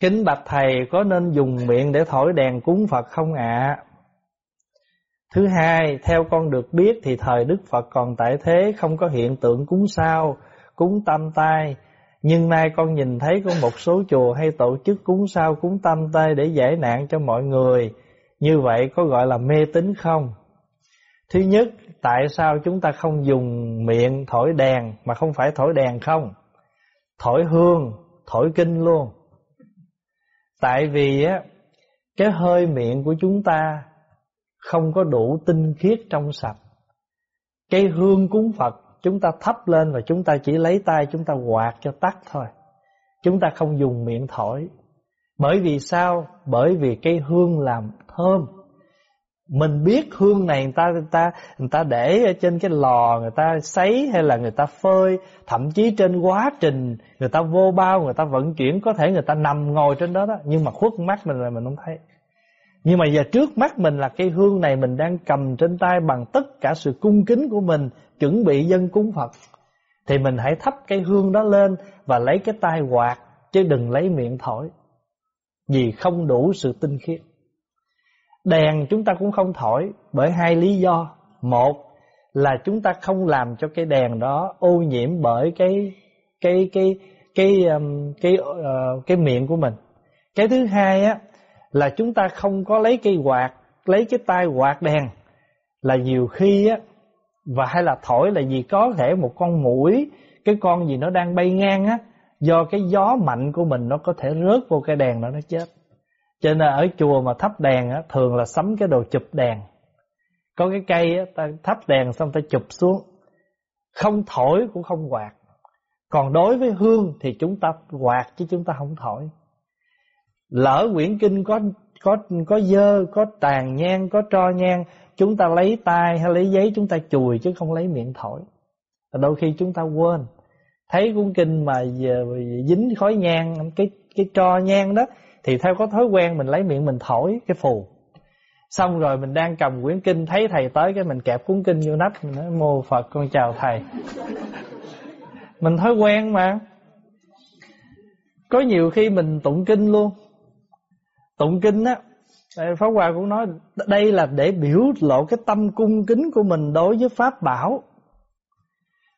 Kính bạch thầy có nên dùng miệng để thổi đèn cúng Phật không ạ? Thứ hai, theo con được biết thì thời Đức Phật còn tại thế không có hiện tượng cúng sao, cúng tam tai. Nhưng nay con nhìn thấy có một số chùa hay tổ chức cúng sao, cúng tam tai để giải nạn cho mọi người. Như vậy có gọi là mê tín không? Thứ nhất, tại sao chúng ta không dùng miệng thổi đèn mà không phải thổi đèn không? Thổi hương, thổi kinh luôn. Tại vì á, cái hơi miệng của chúng ta không có đủ tinh khiết trong sạch. Cái hương cúng Phật chúng ta thắp lên và chúng ta chỉ lấy tay, chúng ta quạt cho tắt thôi. Chúng ta không dùng miệng thổi. Bởi vì sao? Bởi vì cái hương làm thơm. Mình biết hương này người ta người ta người ta để ở trên cái lò người ta sấy hay là người ta phơi, thậm chí trên quá trình người ta vô bao người ta vận chuyển có thể người ta nằm ngồi trên đó đó, nhưng mà khuất mắt mình là mình không thấy. Nhưng mà giờ trước mắt mình là cây hương này mình đang cầm trên tay bằng tất cả sự cung kính của mình, chuẩn bị dân cúng Phật. Thì mình hãy thắp cây hương đó lên và lấy cái tay quạt, chứ đừng lấy miệng thổi. Vì không đủ sự tinh khiết. Đèn chúng ta cũng không thổi bởi hai lý do. Một là chúng ta không làm cho cái đèn đó ô nhiễm bởi cái cái cái cái um, cái cái, uh, cái miệng của mình. Cái thứ hai á là chúng ta không có lấy cây quạt, lấy cái tay quạt đèn là nhiều khi á và hay là thổi là vì có thể một con mũi, cái con gì nó đang bay ngang á, do cái gió mạnh của mình nó có thể rớt vô cái đèn đó nó chết. Cho nên ở chùa mà thắp đèn á, thường là sắm cái đồ chụp đèn. Có cái cây á, ta thắp đèn xong ta chụp xuống. Không thổi cũng không quạt. Còn đối với hương thì chúng ta quạt chứ chúng ta không thổi. Lỡ quyển kinh có có có dơ, có tàn nhang, có tro nhang, chúng ta lấy tay hay lấy giấy chúng ta chùi chứ không lấy miệng thổi. Đôi khi chúng ta quên. Thấy cuốn kinh mà à, dính khói nhang, cái cái tro nhang đó thì theo có thói quen mình lấy miệng mình thổi cái phù. Xong rồi mình đang cầm quyển kinh, thấy thầy tới cái mình kẹp cuốn kinh vô nách, mình nói, mô Phật, con chào thầy. mình thói quen mà. Có nhiều khi mình tụng kinh luôn Tụng kinh á Pháp Hòa cũng nói, Đây là để biểu lộ cái tâm cung kính của mình Đối với Pháp Bảo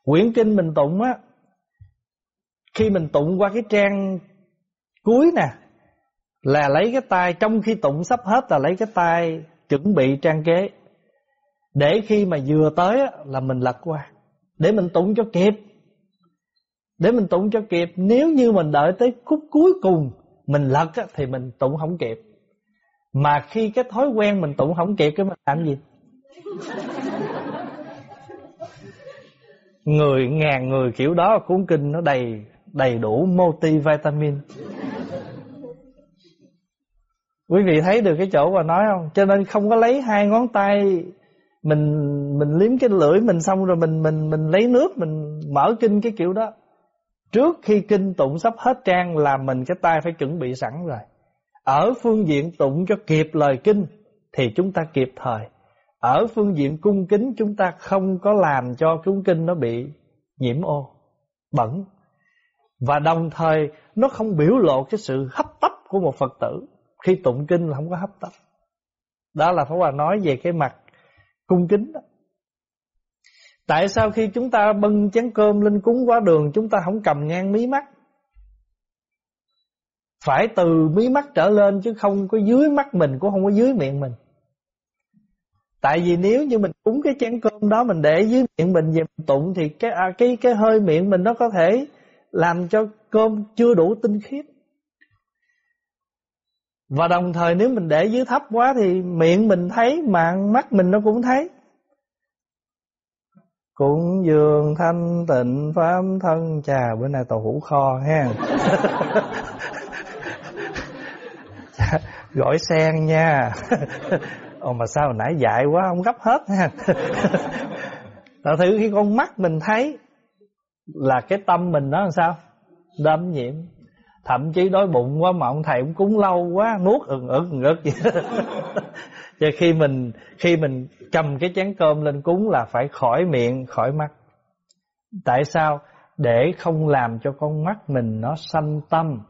Quyển kinh mình tụng á, Khi mình tụng qua cái trang Cuối nè là lấy cái tay Trong khi tụng sắp hết là lấy cái tay Chuẩn bị trang kế. Để khi mà vừa tới Là mình lật qua. Để mình tụng cho kịp. Để mình tụng cho kịp. Nếu như mình đợi tới khúc cuối cùng mình lật thì mình tụng không kịp. Mà khi cái thói quen mình tụng không kịp Cái mình làm gì? Người ngàn người kiểu đó Cuốn kinh nó đầy đầy đủ multivitamin Quý vị thấy được cái chỗ mà nói không Cho nên không có lấy hai ngón tay Mình mình liếm cái lưỡi mình xong rồi mình mình mình lấy nước Mình mở kinh cái kiểu đó Trước khi kinh tụng sắp hết trang là mình cái tay phải chuẩn bị sẵn rồi. Ở phương diện tụng cho kịp lời kinh thì chúng ta kịp thời. Ở phương diện cung kính chúng ta không có làm cho cung kinh nó bị nhiễm ô, bẩn. Và đồng thời nó không biểu lộ cái sự hấp tấp của một Phật tử. Khi tụng kinh là không có hấp tấp. Đó là Pháp Hòa nói về cái mặt cung kính đó. Tại sao khi chúng ta bưng chén cơm lên cúng qua đường Chúng ta không cầm ngang mí mắt Phải từ mí mắt trở lên Chứ không có dưới mắt mình Cũng không có dưới miệng mình Tại vì nếu như mình cúng cái chén cơm đó Mình để dưới miệng mình về mình tụng Thì cái à, cái cái hơi miệng mình nó có thể Làm cho cơm chưa đủ tinh khiết và đồng thời nếu mình để dưới thấp quá Thì miệng mình thấy Mà mắt mình nó cũng thấy. Cũng dường thanh tịnh, pháp thân trà, bữa nay tàu hũ kho ha. Gọi sen nha. Ồ, mà sao nãy dại quá, không gấp hết ha. Là thử khi con mắt mình thấy Là cái tâm mình nó làm sao? Đâm nhiễm. Thậm chí đói bụng quá mà ông thầy cũng cúng lâu quá Nuốt ừng ực ừng vậy Và khi mình khi mình cầm cái chén cơm lên cúng là phải khỏi miệng, khỏi mắt. Tại sao? Để không làm cho con mắt mình nó sanh tâm.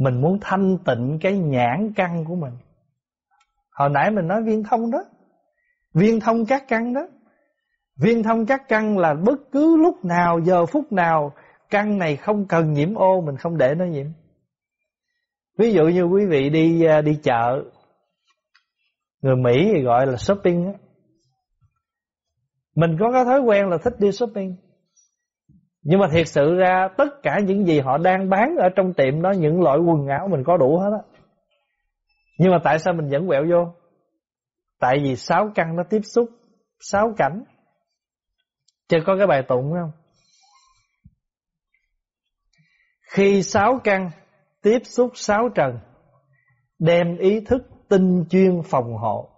Mình muốn thanh tịnh cái nhãn căn của mình Hồi nãy mình nói viên thông đó Viên thông các căn đó Viên thông các căn là bất cứ lúc nào Giờ phút nào Căn này không cần nhiễm ô, Mình không để nó nhiễm. Ví dụ như quý vị đi à, đi chợ, Người Mỹ thì gọi là shopping á. Mình có cái thói quen là thích đi shopping. Nhưng mà thiệt sự ra, Tất cả những gì họ đang bán Ở trong tiệm đó, Những loại quần áo mình có đủ hết á. Nhưng mà tại sao mình vẫn quẹo vô? Tại vì sáu căn nó tiếp xúc, Sáu cảnh. Chứ có cái bài tụng không? Khi sáu căn Tiếp xúc sáu trần, Đem ý thức tinh chuyên phòng hộ.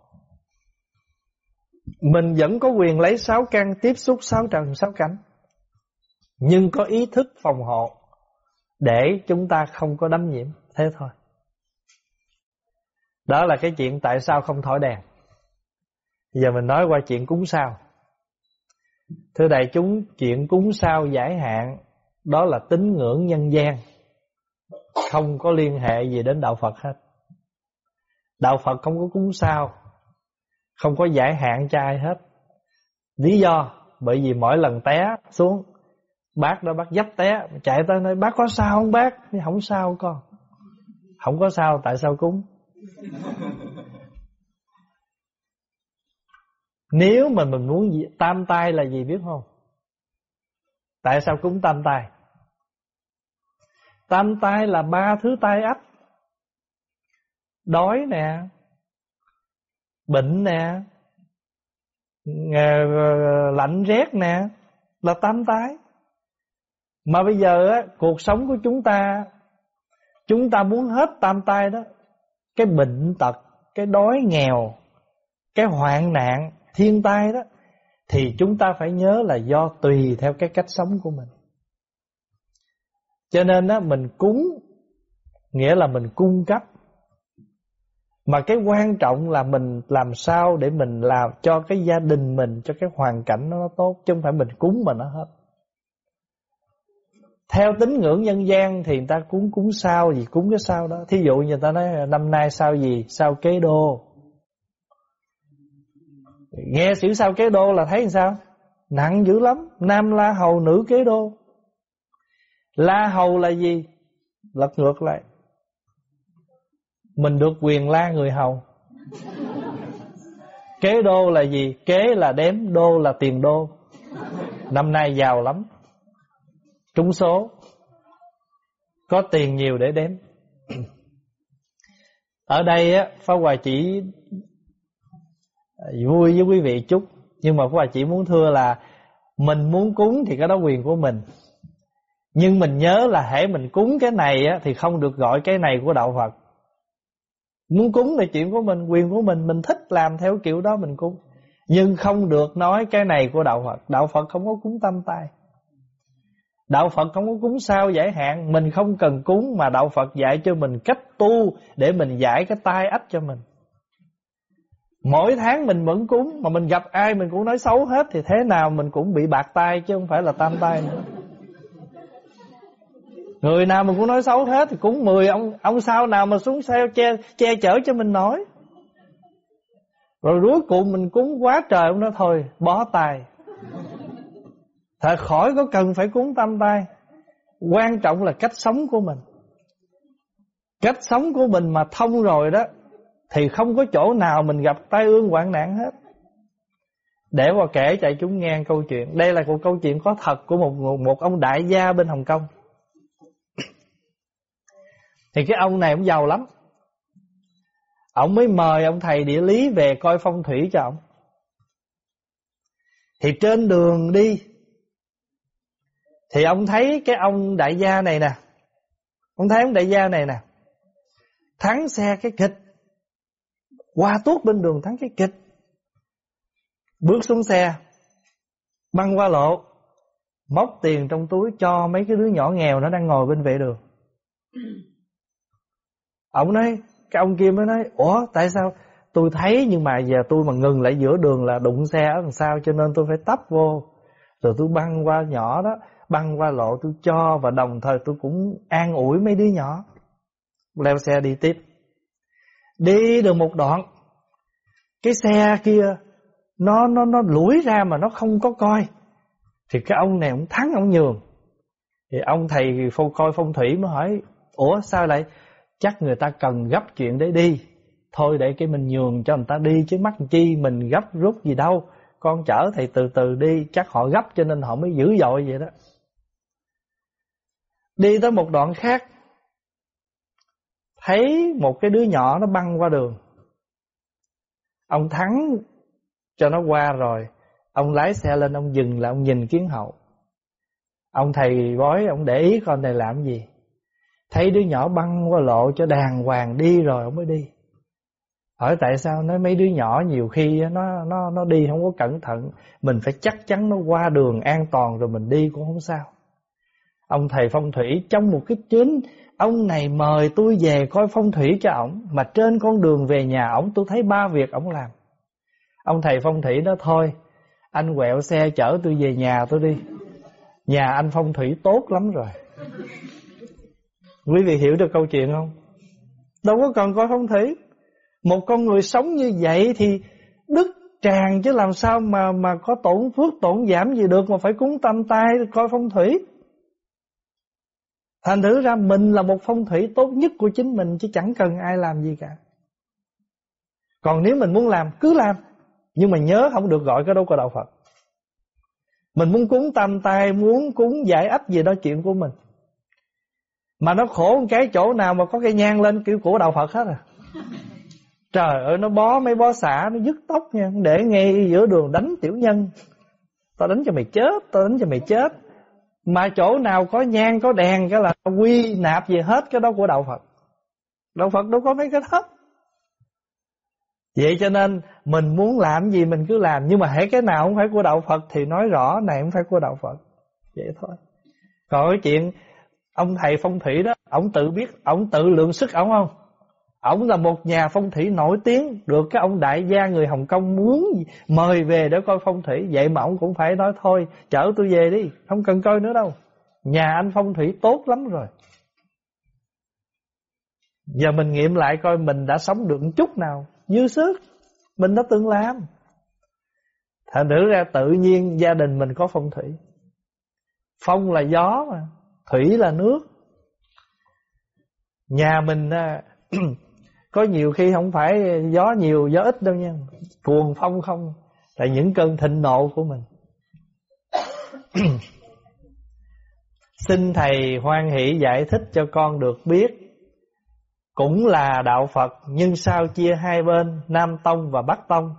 Mình vẫn có quyền lấy sáu căn Tiếp xúc sáu trần, sáu cảnh Nhưng có ý thức phòng hộ Để chúng ta không có đắm nhiễm, Thế thôi. Đó là cái chuyện tại sao không thổi đèn. Giờ mình nói qua chuyện cúng sao. Thưa đại chúng, Chuyện cúng sao giải hạn đó là tín ngưỡng nhân gian. Không có liên hệ gì đến đạo Phật hết. Đạo Phật không có cúng sao, Không có giải hạn cho ai hết. Lý do, Bởi vì mỗi lần té xuống, Bác đó bác dấp té, Chạy tới nói, bác có sao không bác? Không sao con. Không có sao, tại sao cúng? Nếu mà mình muốn tam tai là gì biết không? Tại sao cúng tam tai? Tam tai là ba thứ tai ách. Đói nè, bệnh nè, ờ, lạnh rét nè, là tam tai. Mà bây giờ á, cuộc sống của chúng ta, chúng ta muốn hết tam tai đó. Cái bệnh tật, cái đói nghèo, cái hoạn nạn thiên tai đó thì chúng ta phải nhớ là do tùy theo cái cách sống của mình. Cho nên á, mình cúng nghĩa là mình cung cấp. Mà cái quan trọng là mình làm sao để mình làm cho cái gia đình mình, cho cái hoàn cảnh nó tốt chứ không phải mình cúng mà nó hết. Theo tín ngưỡng nhân gian thì người ta cúng cúng sao gì cúng cái sao đó. Thí dụ như người ta nói năm nay sao gì, sao kế đô. Nghe xỉu sao kế đô là thấy sao? Nặng dữ lắm, Nam la hầu, nữ kế đô. La hầu là gì? Lật ngược lại. Mình được quyền la người hầu. Kế đô là gì? Kế là đếm, Đô là tiền đô. Năm nay giàu lắm. Trúng số. Có tiền nhiều để đếm. Ở đây á, Pháp Hòa chỉ vui với quý vị chút. Nhưng mà quý bà chỉ muốn thưa là mình muốn cúng thì cái đó quyền của mình. Nhưng mình nhớ là hễ mình cúng cái này á, thì không được gọi cái này của đạo Phật. Muốn cúng là chuyện của mình quyền của mình mình thích làm theo kiểu đó mình cúng. Nhưng không được nói cái này của đạo Phật. Đạo Phật không có cúng tâm tay Đạo Phật không có cúng sao giải hạn. Mình không cần cúng mà Đạo Phật dạy cho mình cách tu Để mình giải cái tai ách cho mình. Mỗi tháng mình vẫn cúng Mà mình gặp ai mình cũng nói xấu hết Thì thế nào mình cũng bị bạc tay Chứ không phải là tam tay nữa. Người nào mình cũng nói xấu hết Thì cũng 10 ông ông sao nào mà xuống xe che, che chở cho mình nói. Rồi cuối cùng mình cúng quá trời Ông nói thôi bó tay. Thật khỏi có cần phải cúng tam tay. Quan trọng là cách sống của mình. Cách sống của mình mà thông rồi đó thì không có chỗ nào mình gặp tai ương hoạn nạn hết. Để mà kể cho chúng nghe câu chuyện. Đây là một câu chuyện có thật của một một ông đại gia bên Hồng Kông. Thì cái ông này ông giàu lắm. Ông mới mời ông thầy địa lý về coi phong thủy cho ông. Thì trên đường đi, thì ông thấy cái ông đại gia này nè. Ông thấy ông đại gia này nè. Thắng xe cái kịch qua tuốt bên đường thắng cái kịch. Bước xuống xe Băng qua lộ Móc tiền trong túi cho mấy cái đứa nhỏ nghèo Nó đang ngồi bên vệ đường. Ông nói Cái ông kia mới nói Ủa tại sao tôi thấy nhưng mà giờ tôi mà ngừng lại giữa đường là đụng xe ở đằng sau Cho nên tôi phải tấp vô. Rồi tôi băng qua nhỏ đó Băng qua lộ tôi cho Và đồng thời tôi cũng an ủi mấy đứa nhỏ. Leo xe đi tiếp Đi được một đoạn, Cái xe kia, Nó nó nó lủi ra mà nó không có coi. Thì cái ông này ông thắng ông nhường. Thì ông thầy phong coi phong thủy mới hỏi, Ủa, sao lại? Chắc người ta cần gấp chuyện để đi. Thôi để cái mình nhường cho người ta đi Chứ mắc chi mình gấp rút gì đâu. Con chở thầy từ từ đi, Chắc họ gấp cho nên họ mới dữ dội vậy đó. Đi tới một đoạn khác Thấy một cái đứa nhỏ nó băng qua đường. Ông thắng cho nó qua rồi, Ông lái xe lên, ông dừng lại, ông nhìn kiến hậu. Ông thầy bói, ông để ý con này làm gì. Thấy đứa nhỏ băng qua lộ cho đàng hoàng đi rồi ông mới đi. Hỏi tại sao, nói mấy đứa nhỏ nhiều khi nó nó nó đi không có cẩn thận. Mình phải chắc chắn nó qua đường an toàn rồi mình đi cũng không sao. Ông thầy phong thủy trong một cái chuyến Ông này mời tôi về coi phong thủy cho ổng, Mà trên con đường về nhà ổng tôi thấy ba việc ổng làm. Ông thầy phong thủy đó thôi, Anh quẹo xe chở tôi về nhà tôi đi. Nhà anh phong thủy tốt lắm rồi. Quý vị hiểu được câu chuyện không? Đâu có cần coi phong thủy. Một con người sống như vậy thì Đức tràn chứ làm sao mà mà có tổn phước tổn giảm gì được Mà phải cúng tâm tay coi phong thủy. Thành thử ra mình là một phong thủy tốt nhất của chính mình Chứ chẳng cần ai làm gì cả. Còn nếu mình muốn làm cứ làm. Nhưng mà nhớ không được gọi cái đâu có đạo Phật. Mình muốn cúng tam tai Muốn cúng giải ách gì đó chuyện của mình. Mà nó khổ cái chỗ nào mà có cây nhang lên Kiểu của đạo Phật hết à. Trời ơi nó bó mấy bó xả Nó dứt tóc nha. Để ngay giữa đường đánh tiểu nhân. Tao đánh cho mày chết Tao đánh cho mày chết mà chỗ nào có nhang, có đèn, cái là quy nạp về hết cái đó của đạo Phật. Đạo Phật đâu có mấy cái đó. Vậy cho nên mình muốn làm gì mình cứ làm. Nhưng mà hãy cái nào không phải của đạo Phật Thì nói rõ này không phải của đạo Phật. Vậy thôi. Còn cái chuyện Ông thầy phong thủy đó, Ông tự biết, Ông tự lượng sức ông không? Ông là một nhà phong thủy nổi tiếng, Được cái ông đại gia người Hồng Kông muốn Mời về để coi phong thủy. Vậy mà ông cũng phải nói, thôi, Chở tôi về đi, Không cần coi nữa đâu. Nhà anh phong thủy tốt lắm rồi. Giờ mình nghiệm lại coi Mình đã sống được chút nào, Dư sức, Mình đã từng làm. Thành thử ra tự nhiên gia đình mình có phong thủy. Phong là gió mà, Thủy là nước. Nhà mình à, Có nhiều khi không phải gió nhiều, gió ít đâu nha. Cuồng phong không, Là những cơn thịnh nộ của mình. Xin Thầy hoan hỷ giải thích cho con được biết, Cũng là đạo Phật, Nhưng sao chia hai bên, Nam Tông và Bắc Tông?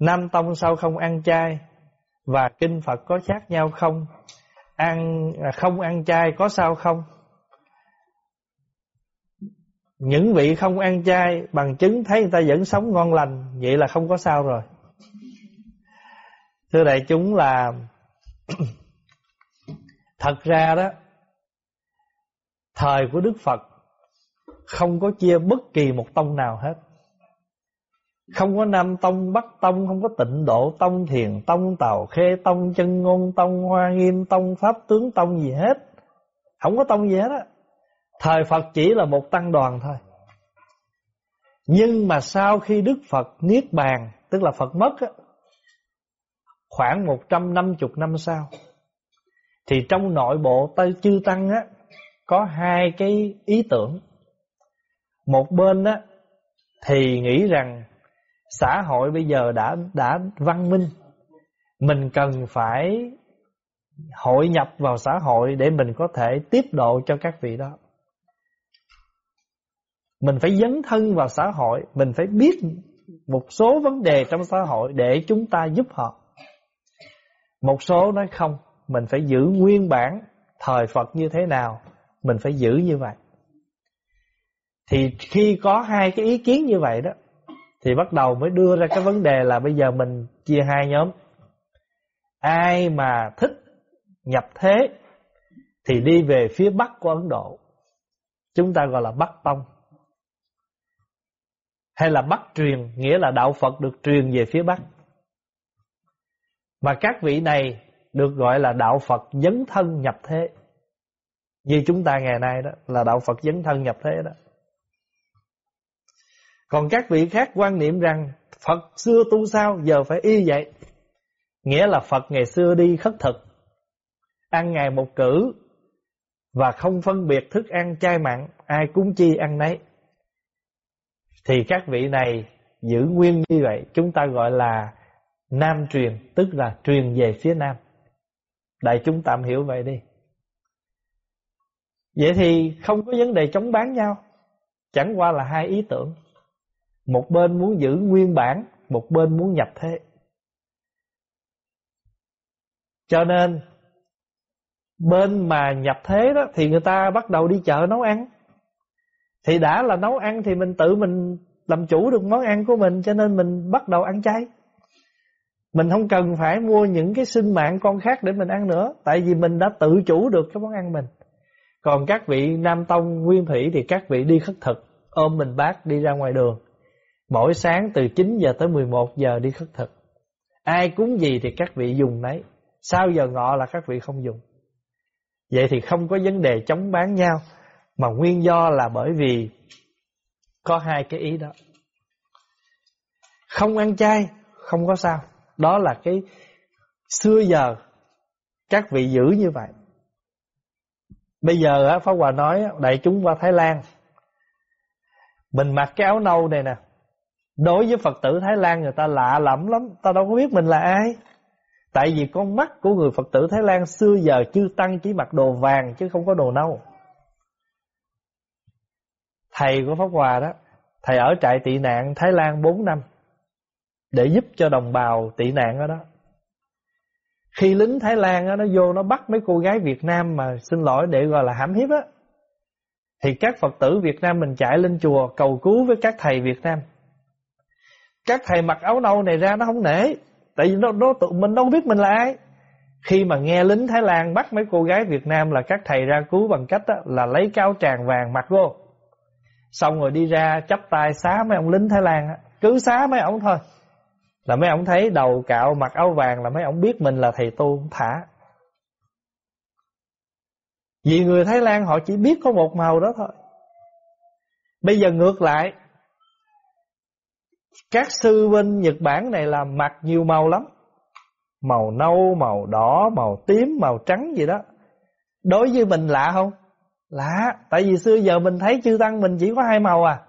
Nam Tông sao không ăn chay? Và Kinh Phật có khác nhau không? Ăn à, Không ăn chay có sao không? Những vị không ăn chay bằng chứng thấy người ta vẫn sống ngon lành, vậy là không có sao rồi. Thưa đại chúng là thật ra đó thời của Đức Phật không có chia bất kỳ một tông nào hết. Không có Nam Tông, Bắc Tông, không có tịnh độ Tông, Thiền Tông, Tàu Khê Tông, Chân Ngôn Tông, Hoa Nghiêm Tông, Pháp Tướng Tông gì hết. Không có tông gì hết á. Thời Phật chỉ là một tăng đoàn thôi Nhưng mà sau khi Đức Phật Niết Bàn Tức là Phật mất á, Khoảng 150 năm sau Thì trong nội bộ Tây Chư Tăng á Có hai cái ý tưởng Một bên á Thì nghĩ rằng Xã hội bây giờ đã đã văn minh Mình cần phải hội nhập vào xã hội để mình có thể tiếp độ cho các vị đó. Mình phải dấn thân vào xã hội, Mình phải biết một số vấn đề trong xã hội Để chúng ta giúp họ. Một số nói không, Mình phải giữ nguyên bản Thời Phật như thế nào, Mình phải giữ như vậy. Thì khi có hai cái ý kiến như vậy đó, Thì bắt đầu mới đưa ra cái vấn đề là Bây giờ mình chia hai nhóm. Ai mà thích nhập thế Thì đi về phía Bắc của Ấn Độ. Chúng ta gọi là Bắc Tông hay là Bắc truyền, nghĩa là đạo Phật được truyền về phía Bắc. Mà các vị này được gọi là đạo Phật dấn thân nhập thế. Như chúng ta ngày nay đó là đạo Phật dấn thân nhập thế đó. Còn các vị khác quan niệm rằng Phật xưa tu sao giờ phải y vậy. Nghĩa là Phật ngày xưa đi khất thực, ăn ngày một cử và không phân biệt thức ăn chay mặn, ai cúng chi ăn nấy. Thì các vị này giữ nguyên như vậy, chúng ta gọi là nam truyền, tức là truyền về phía nam. Đại chúng tạm hiểu vậy đi. Vậy thì không có vấn đề chống bán nhau, chẳng qua là hai ý tưởng. Một bên muốn giữ nguyên bản, một bên muốn nhập thế. Cho nên bên mà nhập thế đó thì người ta bắt đầu đi chợ nấu ăn. Thì đã là nấu ăn thì mình tự mình làm chủ được món ăn của mình cho nên mình bắt đầu ăn chay. Mình không cần phải mua những cái sinh mạng con khác để mình ăn nữa, tại vì mình đã tự chủ được cái món ăn mình. Còn các vị Nam Tông Nguyên Thủy thì các vị đi khất thực, ôm mình bác đi ra ngoài đường. Mỗi sáng từ 9 giờ tới 11 giờ đi khất thực. Ai cúng gì thì các vị dùng nấy Sau giờ ngọ là các vị không dùng. Vậy thì không có vấn đề chống bán nhau. Mà nguyên do là bởi vì có hai cái ý đó. Không ăn chay, không có sao. Đó là cái xưa giờ các vị giữ như vậy. Bây giờ Pháp Hòa nói đại chúng qua Thái Lan. Mình mặc cái áo nâu này nè. Đối với Phật tử Thái Lan người ta lạ lẫm lắm, ta đâu có biết mình là ai. Tại vì con mắt của người Phật tử Thái Lan xưa giờ chư tăng chỉ mặc đồ vàng chứ không có đồ nâu. Thầy của Pháp Hòa đó, thầy ở trại tị nạn Thái Lan 4 năm để giúp cho đồng bào tị nạn ở đó. Khi lính Thái Lan đó, nó vô nó bắt mấy cô gái Việt Nam mà xin lỗi để gọi là hãm hiếp á, thì các Phật tử Việt Nam mình chạy lên chùa cầu cứu với các thầy Việt Nam. Các thầy mặc áo nâu này ra nó không nể, tại vì nó, nó tụi mình đâu biết mình là ai. Khi mà nghe lính Thái Lan bắt mấy cô gái Việt Nam là các thầy ra cứu bằng cách đó, là lấy cao tràng vàng mặc vô. Xong rồi đi ra chắp tay xá mấy ông lính Thái Lan cứ xá mấy ông thôi. Là mấy ông thấy đầu cạo mặc áo vàng là mấy ông biết mình là thầy tu thả. Vì người Thái Lan họ chỉ biết có một màu đó thôi. Bây giờ ngược lại, các sư bên Nhật Bản này là mặc nhiều màu lắm. Màu nâu, màu đỏ, màu tím, màu trắng gì đó. Đối với mình lạ không? Lạ, tại vì xưa giờ mình thấy chư tăng mình chỉ có hai màu à.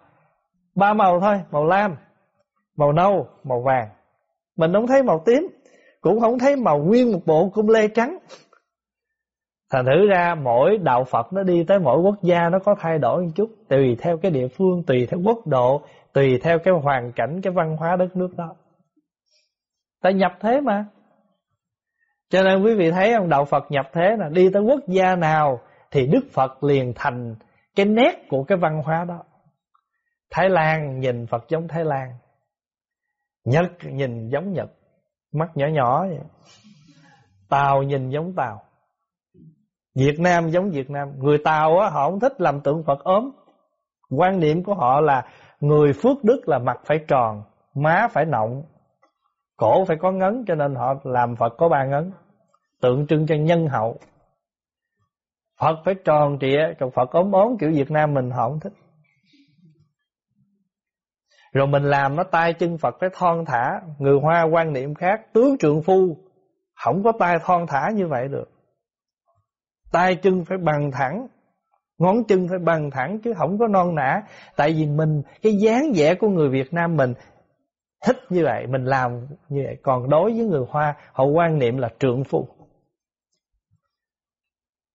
Ba màu thôi, màu lam, màu nâu, màu vàng. Mình không thấy màu tím Cũng không thấy màu nguyên một bộ cung lê trắng Thành thử ra mỗi đạo Phật nó đi tới mỗi quốc gia nó có thay đổi một chút Tùy theo cái địa phương, tùy theo quốc độ Tùy theo cái hoàn cảnh, cái văn hóa đất nước đó Ta nhập thế mà Cho nên quý vị thấy ông đạo Phật nhập thế là Đi tới quốc gia nào thì Đức Phật liền thành cái nét của cái văn hóa đó. Thái Lan nhìn Phật giống Thái Lan Nhật nhìn giống Nhật Mắt nhỏ nhỏ vậy. Tàu nhìn giống Tàu Việt Nam giống Việt Nam. Người Tàu á, họ không thích làm tượng Phật ốm. Quan niệm của họ là Người phước đức là mặt phải tròn Má phải nọng Cổ phải có ngấn cho nên họ làm Phật có ba ngấn. Tượng trưng cho nhân hậu. Phật phải tròn trịa, Còn Phật ốm ốm kiểu Việt Nam mình họ không thích. Rồi mình làm nó tay chân Phật phải thon thả, Người Hoa quan niệm khác, Tướng trượng phu, Không có tay thon thả như vậy được. Tay chân phải bằng thẳng, Ngón chân phải bằng thẳng Chứ không có non nã. Tại vì mình, Cái dáng vẻ của người Việt Nam mình Thích như vậy, Mình làm như vậy. Còn đối với người Hoa, Họ quan niệm là trượng phu.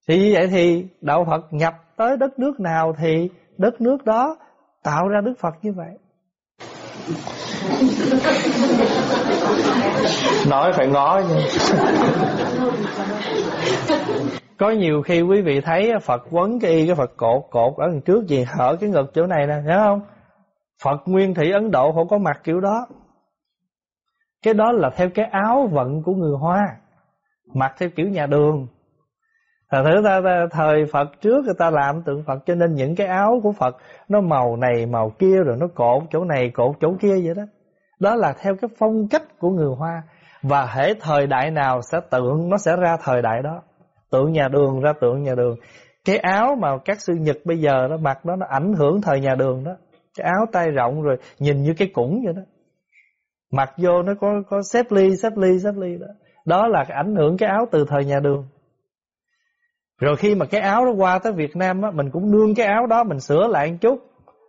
Thì vậy thì Đạo Phật nhập tới đất nước nào Thì đất nước đó Tạo ra Đức Phật như vậy. Nói phải ngó nha Có nhiều khi quý vị thấy Phật quấn cái y cái Phật cột Cột ở trước gì hở cái ngực chỗ này nè Nhớ không? Phật nguyên thủy Ấn Độ họ có mặc kiểu đó. Cái đó là theo cái áo vận của người Hoa Mặc theo kiểu nhà đường Thật thử ta, ta thời Phật trước người ta làm tượng Phật cho nên những cái áo của Phật nó màu này màu kia rồi nó cột chỗ này cột chỗ kia vậy đó. Đó là theo cái phong cách của người Hoa và hễ thời đại nào sẽ tượng nó sẽ ra thời đại đó. Tượng nhà đường ra tượng nhà đường. Cái áo mà các sư Nhật bây giờ nó mặc đó nó ảnh hưởng thời nhà đường đó. cái áo tay rộng rồi nhìn như cái củng vậy đó mặc vô nó có có xếp ly xếp ly xếp ly đó đó là ảnh hưởng cái áo từ thời nhà đường rồi khi mà cái áo đó qua tới Việt Nam á, mình cũng nương cái áo đó, mình sửa lại một chút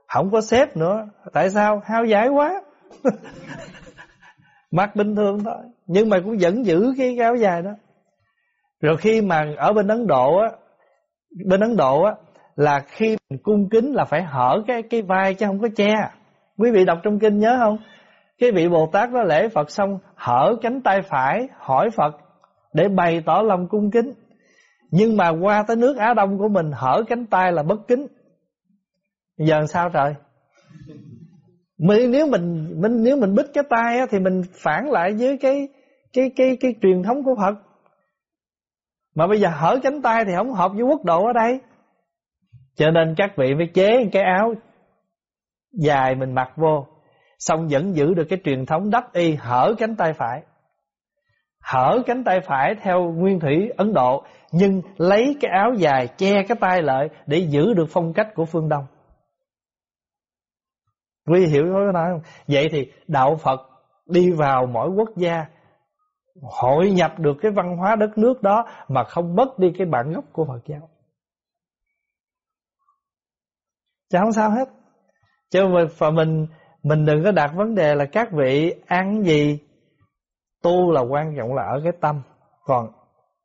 không có xếp nữa tại sao hao giải quá mặc bình thường thôi nhưng mà cũng vẫn giữ cái áo dài đó rồi khi mà ở bên Ấn Độ á, bên Ấn Độ á, là khi mình cung kính là phải hở cái cái vai chứ không có che. Quý vị đọc trong kinh nhớ không? Cái vị Bồ Tát đó lễ Phật xong, hở cánh tay phải, hỏi Phật để bày tỏ lòng cung kính. Nhưng mà qua tới nước Á Đông của mình hở cánh tay là bất kính. Giờ làm sao trời? Mình, nếu mình mình nếu mình bích cái tay á, thì mình phản lại với cái cái cái cái truyền thống của Phật. Mà bây giờ hở cánh tay thì không hợp với quốc độ ở đây. Cho nên các vị phải chế cái áo dài mình mặc vô, xong vẫn giữ được cái truyền thống đắp y hở cánh tay phải. Hở cánh tay phải theo nguyên thủy Ấn Độ, nhưng lấy cái áo dài che cái tay lại để giữ được phong cách của phương Đông. Quý hiểu cái nói không? Vậy thì đạo Phật đi vào mỗi quốc gia hội nhập được cái văn hóa đất nước đó mà không mất đi cái bản gốc của Phật giáo. Chứ không sao hết. Chứ mà mình mình đừng có đặt vấn đề là các vị ăn gì tu là quan trọng là ở cái tâm. Còn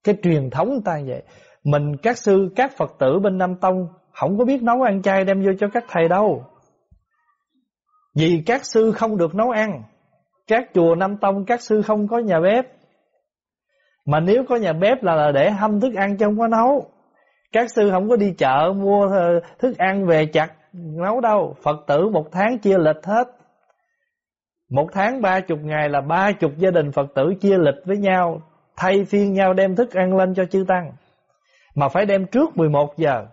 cái truyền thống ta vậy. Mình các sư, các Phật tử bên Nam Tông không có biết nấu ăn chay đem vô cho các thầy đâu. Vì các sư không được nấu ăn. Các chùa Nam Tông các sư không có nhà bếp. Mà nếu có nhà bếp là, là để hâm thức ăn chứ không có nấu. Các sư không có đi chợ mua ờ, thức ăn về chặt nấu đâu. Phật tử một tháng chia lịch hết. Một tháng ba chục ngày là ba chục gia đình Phật tử chia lịch với nhau. Thay phiên nhau đem thức ăn lên cho chư Tăng. Mà phải đem trước 11 giờ.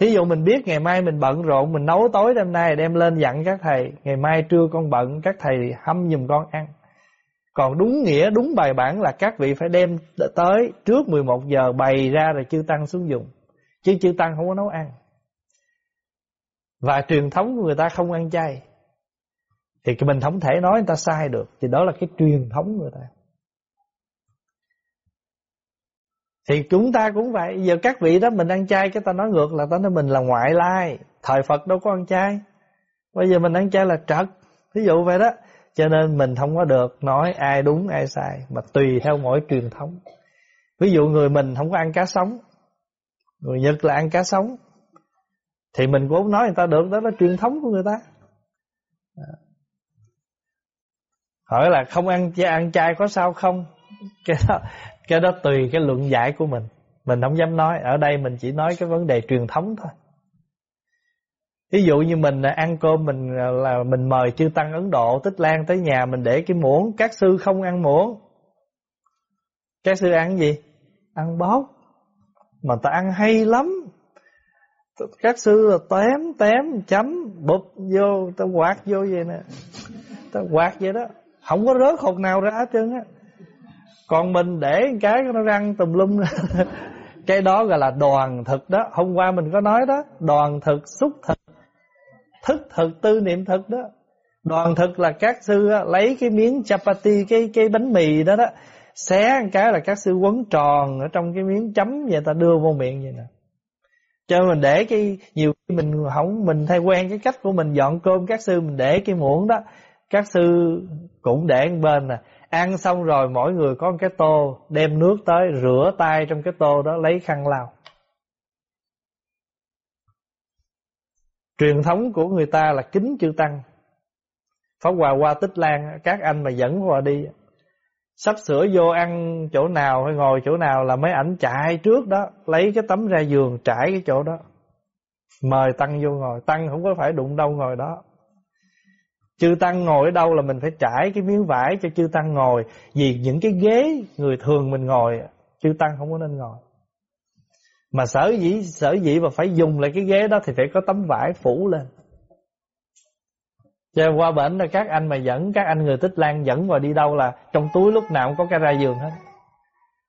Thí dụ mình biết ngày mai mình bận rộn, mình nấu tối đêm nay đem lên dặn các thầy. Ngày mai trưa con bận, các thầy hâm dùm con ăn. Còn đúng nghĩa, đúng bài bản là các vị phải đem tới trước 11 giờ bày ra rồi chư Tăng xuống dùng. Chứ chư Tăng không có nấu ăn. Và truyền thống của người ta không ăn chay. Thì mình không thể nói người ta sai được. Thì đó là cái truyền thống người ta. Thì chúng ta cũng vậy. Giờ các vị đó mình ăn chay cái ta nói ngược là ta nói mình là ngoại lai. Thời Phật đâu có ăn chay. Bây giờ mình ăn chay là trật. Ví dụ vậy đó. Cho nên mình không có được nói ai đúng ai sai mà tùy theo mỗi truyền thống. Ví dụ người mình không có ăn cá sống, người Nhật là ăn cá sống thì mình cũng không nói người ta được đó là truyền thống của người ta. Hỏi là không ăn chay ăn chay có sao không? Cái đó cái đó tùy cái luận giải của mình. Mình không dám nói, ở đây mình chỉ nói cái vấn đề truyền thống thôi. Ví dụ như mình à, ăn cơm mình à, là mình mời chư tăng Ấn Độ Tích Lan tới nhà mình để cái muỗng, các sư không ăn muỗng. Các sư ăn gì? Ăn bóp. Mà ta ăn hay lắm. Các sư là tém tém chấm bụp vô ta quạt vô vậy nè. Ta quạt vậy đó, không có rớt hột nào ra hết trơn á. Còn mình để cái nó răng tùm lum. Cái đó gọi là đoàn thực đó. Hôm qua mình có nói đó. Đoàn thực, xúc thực. Thức thực tư niệm thực đó. Đoàn thực là các sư lấy cái miếng chapati cái cái bánh mì đó đó xé cái là các sư quấn tròn ở trong cái miếng chấm vậy ta đưa vô miệng vậy nè. Cho mình để cái nhiều khi mình không mình thay quen cái cách của mình dọn cơm các sư mình để cái muỗng đó các sư cũng để bên nè. Ăn xong rồi mỗi người có một cái tô, đem nước tới, rửa tay trong cái tô đó, lấy khăn lau. Truyền thống của người ta là kính chư Tăng. Pháp Hòa qua Tích Lan, Các anh mà dẫn Hòa đi, Sắp sửa vô ăn chỗ nào hay ngồi chỗ nào là mấy ảnh chạy trước đó, Lấy cái tấm ra giường, trải cái chỗ đó. Mời Tăng vô ngồi. Tăng không có phải đụng đâu ngồi đó. Chư Tăng ngồi ở đâu là mình phải trải cái miếng vải cho chư Tăng ngồi. Vì những cái ghế người thường mình ngồi, Chư Tăng không có nên ngồi. Mà sở dĩ sở dĩ mà phải dùng lại cái ghế đó Thì phải có tấm vải phủ lên. Cho qua bệnh là các anh mà dẫn, Các anh người tích lan dẫn vào đi đâu là Trong túi lúc nào cũng có cái ra giường hết.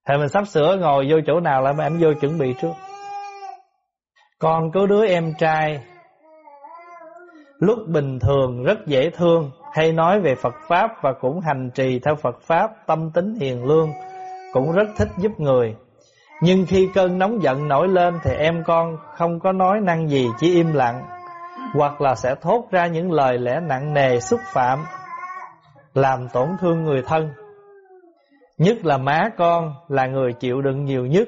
Thì mình sắp sửa ngồi vô chỗ nào là mấy anh vô chuẩn bị trước. Còn có đứa em trai Lúc bình thường rất dễ thương, Hay nói về Phật Pháp Và cũng hành trì theo Phật Pháp, Tâm tính hiền lương, Cũng rất thích giúp người. Nhưng khi cơn nóng giận nổi lên Thì em con không có nói năng gì, Chỉ im lặng, Hoặc là sẽ thốt ra những lời lẽ nặng nề, Xúc phạm, Làm tổn thương người thân. Nhất là má con Là người chịu đựng nhiều nhất.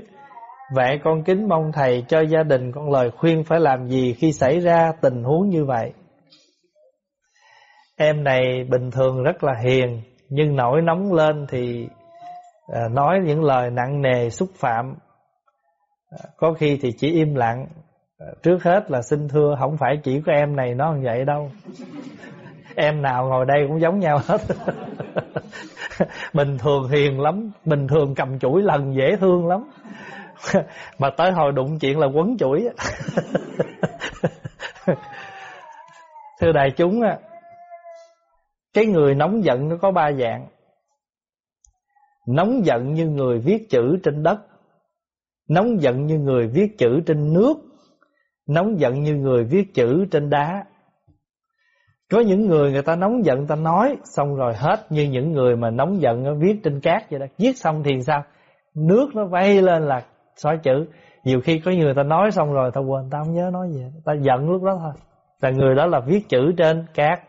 Vậy con kính mong thầy cho gia đình con lời khuyên phải làm gì khi xảy ra tình huống như vậy. Em này bình thường rất là hiền Nhưng nổi nóng lên thì à, Nói những lời nặng nề xúc phạm. À, Có khi thì chỉ im lặng. À, Trước hết là xin thưa Không phải chỉ có em này nó như vậy đâu. Em nào ngồi đây cũng giống nhau hết. Bình thường hiền lắm Bình thường cầm chuỗi lần dễ thương lắm. Mà tới hồi đụng chuyện là quấn chuỗi Thưa đại chúng á cái người nóng giận nó có ba dạng. Nóng giận như người viết chữ trên đất. Nóng giận như người viết chữ trên nước. Nóng giận như người viết chữ trên đá. Có những người người ta nóng giận ta nói, Xong rồi hết. Như những người mà nóng giận, nó viết trên cát vậy đó. Viết xong thì sao? Nước nó vây lên là xóa chữ. Nhiều khi có người ta nói xong rồi ta quên ta không nhớ nói gì. Ta giận lúc đó thôi. Là người đó là viết chữ trên cát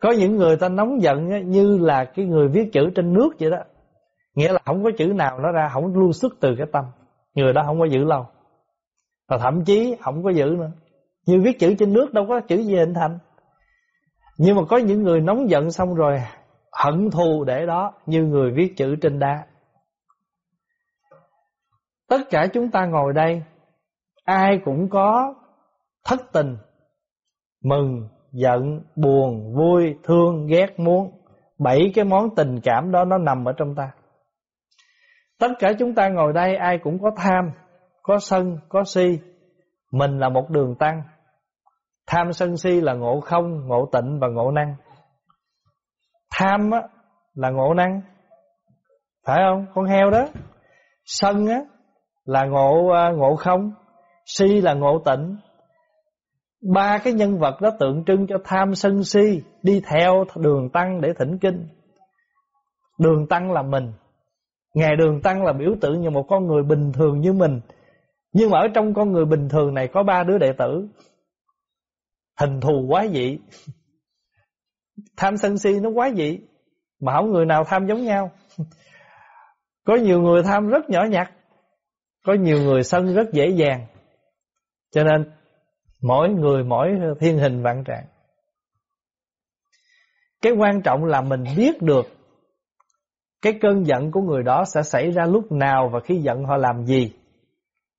có những người ta nóng giận như là cái người viết chữ trên nước vậy đó. Nghĩa là không có chữ nào nó ra, Không lưu xuất từ cái tâm. Người đó không có giữ lâu. Và thậm chí không có giữ nữa. Như viết chữ trên nước đâu có chữ gì hình thành. Nhưng mà có những người nóng giận xong rồi Hận thù để đó Như người viết chữ trên đá. Tất cả chúng ta ngồi đây, Ai cũng có thất tình, Mừng giận, buồn, vui, thương, ghét, muốn. Bảy cái món tình cảm đó nó nằm ở trong ta. Tất cả chúng ta ngồi đây ai cũng có tham, có sân, có si. Mình là một đường tăng. Tham sân si là ngộ không, ngộ tịnh và ngộ năng. Tham á, là ngộ năng. Phải không? Con heo đó. Sân á, là ngộ à, ngộ không. Si là ngộ tịnh. Ba cái nhân vật đó tượng trưng cho tham sân si, Đi theo đường tăng để thỉnh kinh. Đường tăng là mình. Ngài đường tăng là biểu tượng như một con người bình thường như mình. Nhưng mà ở trong con người bình thường này có ba đứa đệ tử. Hình thù quá dị. Tham sân si nó quá dị, Mà không người nào tham giống nhau. Có nhiều người tham rất nhỏ nhặt, Có nhiều người sân rất dễ dàng. Cho nên Mỗi người mỗi thiên hình vạn trạng. Cái quan trọng là mình biết được Cái cơn giận của người đó sẽ xảy ra lúc nào Và khi giận họ làm gì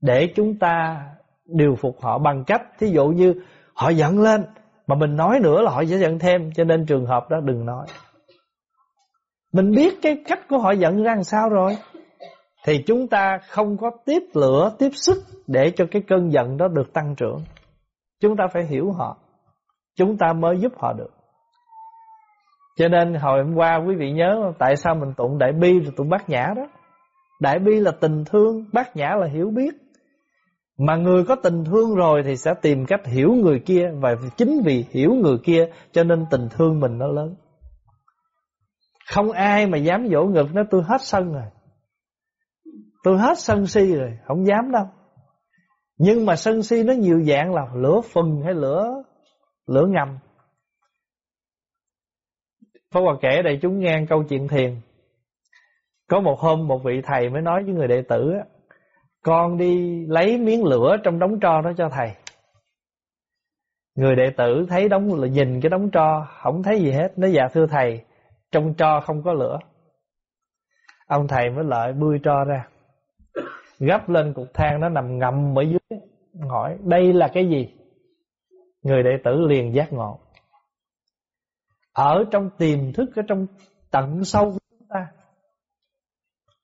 Để chúng ta điều phục họ bằng cách Thí dụ như họ giận lên Mà mình nói nữa là họ sẽ giận thêm Cho nên trường hợp đó đừng nói. Mình biết cái cách của họ giận ra làm sao rồi Thì chúng ta không có tiếp lửa, tiếp sức Để cho cái cơn giận đó được tăng trưởng. Chúng ta phải hiểu họ. Chúng ta mới giúp họ được. Cho nên hồi hôm qua quý vị nhớ Tại sao mình tụng Đại Bi rồi tụng Bát Nhã đó? Đại Bi là tình thương, Bát Nhã là hiểu biết. Mà người có tình thương rồi Thì sẽ tìm cách hiểu người kia Và chính vì hiểu người kia Cho nên tình thương mình nó lớn. Không ai mà dám dỗ ngực nó tôi hết sân rồi. Tôi hết sân si rồi. Không dám đâu nhưng mà sân si nó nhiều dạng là lửa phừng hay lửa lửa ngầm. Pháp Hòa kể đây chúng nghe câu chuyện thiền. Có một hôm một vị thầy mới nói với người đệ tử á, con đi lấy miếng lửa trong đống tro đó cho thầy. Người đệ tử thấy đống là nhìn cái đống tro không thấy gì hết, nói dạ thưa thầy, trong tro không có lửa. Ông thầy mới lợi bươi tro ra gấp lên cục than nó nằm ngầm ở dưới. Hỏi, đây là cái gì? Người đệ tử liền giác ngộ. Ở trong tiềm thức, ở trong tận sâu của chúng ta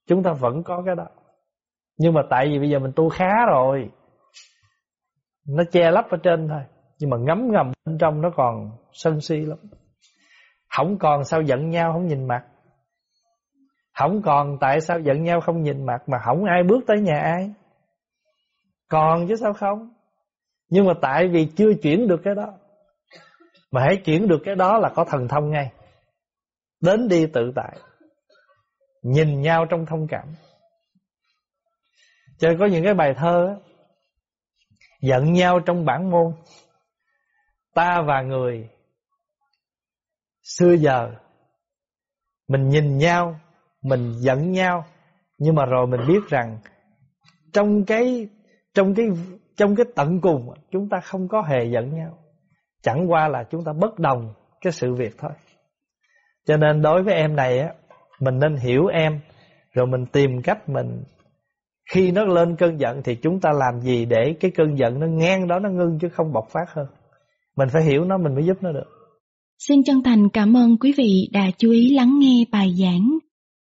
chúng ta vẫn có cái đó. Nhưng mà tại vì bây giờ mình tu khá rồi, nó che lấp ở trên thôi, nhưng mà ngấm ngầm bên trong nó còn sân si lắm. Không còn sao giận nhau, không nhìn mặt không còn tại sao giận nhau không nhìn mặt Mà không ai bước tới nhà ai? Còn chứ sao không? Nhưng mà tại vì chưa chuyển được cái đó. Mà hãy chuyển được cái đó là có thần thông ngay. Đến đi tự tại. Nhìn nhau trong thông cảm. Cho có những cái bài thơ á, Giận nhau trong bản môn. Ta và người Xưa giờ Mình nhìn nhau mình giận nhau. Nhưng mà rồi mình biết rằng Trong cái Trong cái trong cái tận cùng, Chúng ta không có hề giận nhau. Chẳng qua là chúng ta bất đồng Cái sự việc thôi. Cho nên đối với em này á, Mình nên hiểu em, Rồi mình tìm cách mình, Khi nó lên cơn giận Thì chúng ta làm gì để cái cơn giận nó ngang đó, Nó ngưng chứ không bộc phát hơn. Mình phải hiểu nó, mình mới giúp nó được. Xin chân thành cảm ơn quý vị đã chú ý lắng nghe bài giảng.